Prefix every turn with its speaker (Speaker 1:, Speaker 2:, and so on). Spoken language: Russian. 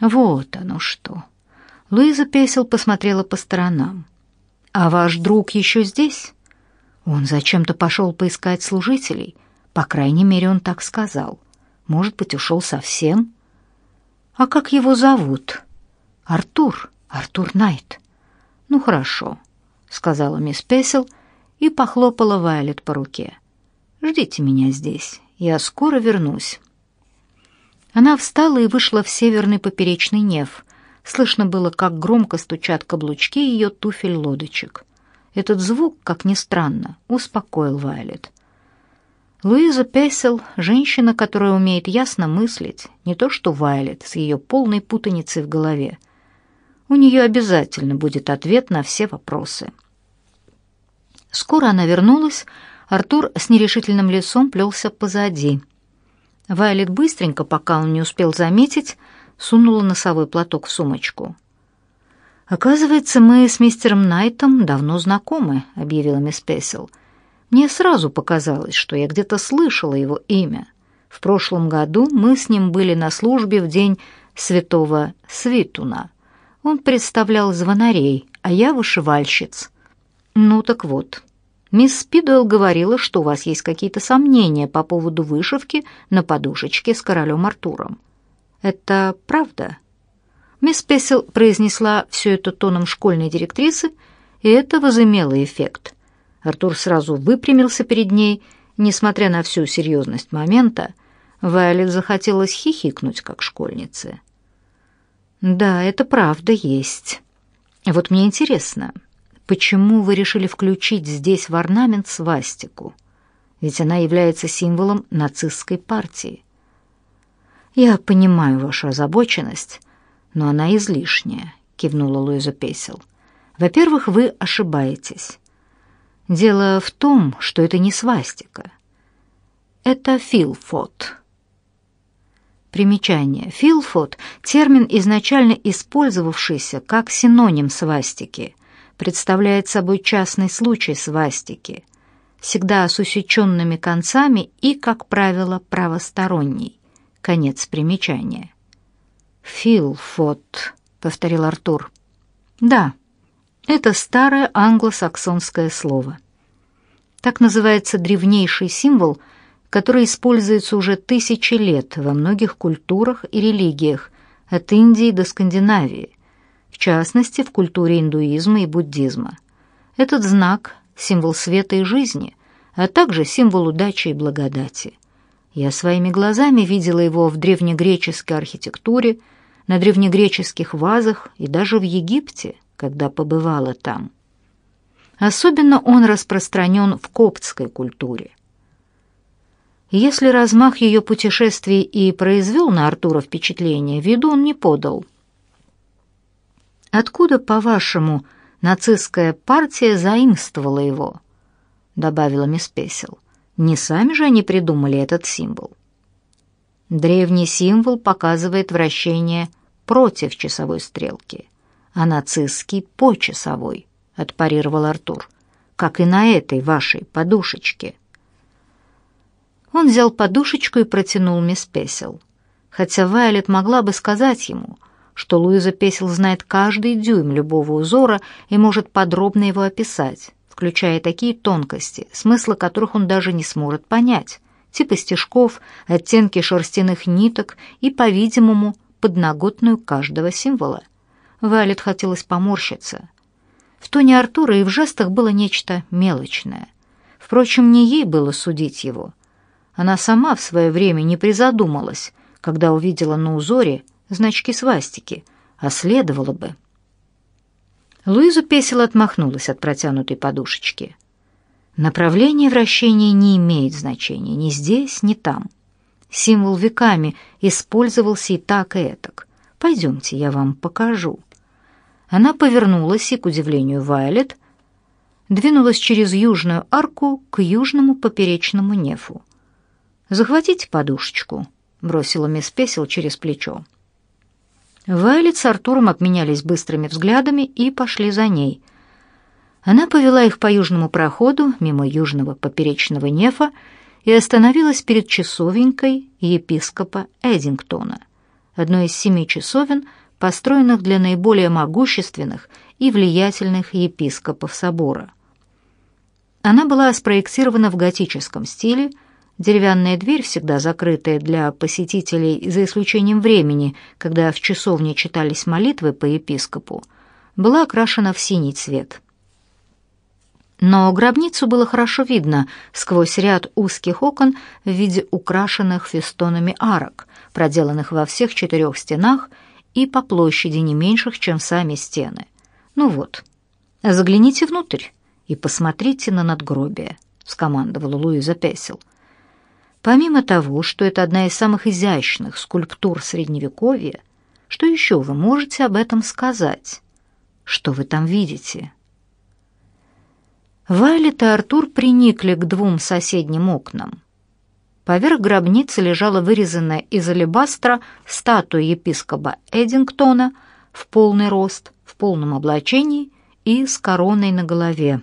Speaker 1: Вот оно что. Луиза Песел посмотрела по сторонам. А ваш друг еще здесь? Он зачем-то пошел поискать служителей. По крайней мере, он так сказал. Может быть, ушел совсем? А как его зовут? Артур. Артур Найт. Ну хорошо, сказала мисс Песел и похлопала Вайлет по руке. Ждите меня здесь. Я скоро вернусь. Она встала и вышла в северный поперечный неф. Слышно было, как громко стучат каблучки ее туфель-лодочек. Этот звук, как ни странно, успокоил Вайлет. Луиза Песел — женщина, которая умеет ясно мыслить, не то что Вайлет с ее полной путаницей в голове. У нее обязательно будет ответ на все вопросы. Скоро она вернулась, Артур с нерешительным лицом плелся позади. Вайлет быстренько, пока он не успел заметить, сунула носовой платок в сумочку. «Оказывается, мы с мистером Найтом давно знакомы», — объявила мисс Песел. «Мне сразу показалось, что я где-то слышала его имя. В прошлом году мы с ним были на службе в день святого Свитуна. Он представлял звонарей, а я вышивальщиц. Ну так вот, Мисс Спидуэлл говорила, что у вас есть какие-то сомнения по поводу вышивки на подушечке с королем Артуром. Это правда? Мисс Песел произнесла все это тоном школьной директрисы, и это возымело эффект. Артур сразу выпрямился перед ней, несмотря на всю серьезность момента, Вайолет захотелось хихикнуть, как школьнице. «Да, это правда есть. Вот мне интересно, Почему вы решили включить здесь в орнамент свастику? Ведь она является символом нацистской партии. Я понимаю вашу озабоченность, но она излишняя, кивнула Луиза Песел. Во-первых, вы ошибаетесь. Дело в том, что это не свастика. Это филфот. Примечание. Филфот — термин, изначально использовавшийся как синоним свастики — представляет собой частный случай свастики, всегда с усеченными концами и, как правило, правосторонний. Конец примечания. «Филфот», — повторил Артур. «Да, это старое англосаксонское слово. Так называется древнейший символ, который используется уже тысячи лет во многих культурах и религиях, от Индии до Скандинавии в частности, в культуре индуизма и буддизма. Этот знак — символ света и жизни, а также символ удачи и благодати. Я своими глазами видела его в древнегреческой архитектуре, на древнегреческих вазах и даже в Египте, когда побывала там. Особенно он распространен в коптской культуре. Если размах ее путешествий и произвел на Артура впечатление, виду он не подал — Откуда, по-вашему, нацистская партия заимствовала его? добавила мисс Песел. Не сами же они придумали этот символ. Древний символ показывает вращение против часовой стрелки, а нацистский по часовой, отпарировал Артур, как и на этой вашей подушечке. Он взял подушечку и протянул мисс Песел, хотя Вайлет могла бы сказать ему, что Луиза Песел знает каждый дюйм любого узора и может подробно его описать, включая такие тонкости, смысла которых он даже не сможет понять, типа стежков, оттенки шерстяных ниток и, по-видимому, подноготную каждого символа. Вайлет хотелось поморщиться. В тоне Артура и в жестах было нечто мелочное. Впрочем, не ей было судить его. Она сама в свое время не призадумалась, когда увидела на узоре значки свастики, а следовало бы. Луиза Песел отмахнулась от протянутой подушечки. Направление вращения не имеет значения ни здесь, ни там. Символ веками использовался и так, и этак. Пойдемте, я вам покажу. Она повернулась и, к удивлению Вайлет, двинулась через южную арку к южному поперечному нефу. «Захватите подушечку», — бросила мисс Песел через плечо. Вайлет с Артуром обменялись быстрыми взглядами и пошли за ней. Она повела их по южному проходу, мимо южного поперечного нефа, и остановилась перед часовенькой епископа Эдингтона. одной из семи часовен, построенных для наиболее могущественных и влиятельных епископов собора. Она была спроектирована в готическом стиле, деревянная дверь, всегда закрытая для посетителей за исключением времени, когда в часовне читались молитвы по епископу, была окрашена в синий цвет. Но гробницу было хорошо видно сквозь ряд узких окон в виде украшенных фестонами арок, проделанных во всех четырех стенах и по площади не меньших, чем сами стены. Ну вот, загляните внутрь и посмотрите на надгробие, скомандовала Луиза Песел. Помимо того, что это одна из самых изящных скульптур средневековья, что еще вы можете об этом сказать? Что вы там видите? Вайлет и Артур приникли к двум соседним окнам. Поверх гробницы лежала вырезанная из алебастра статуя епископа Эдингтона в полный рост, в полном облачении и с короной на голове.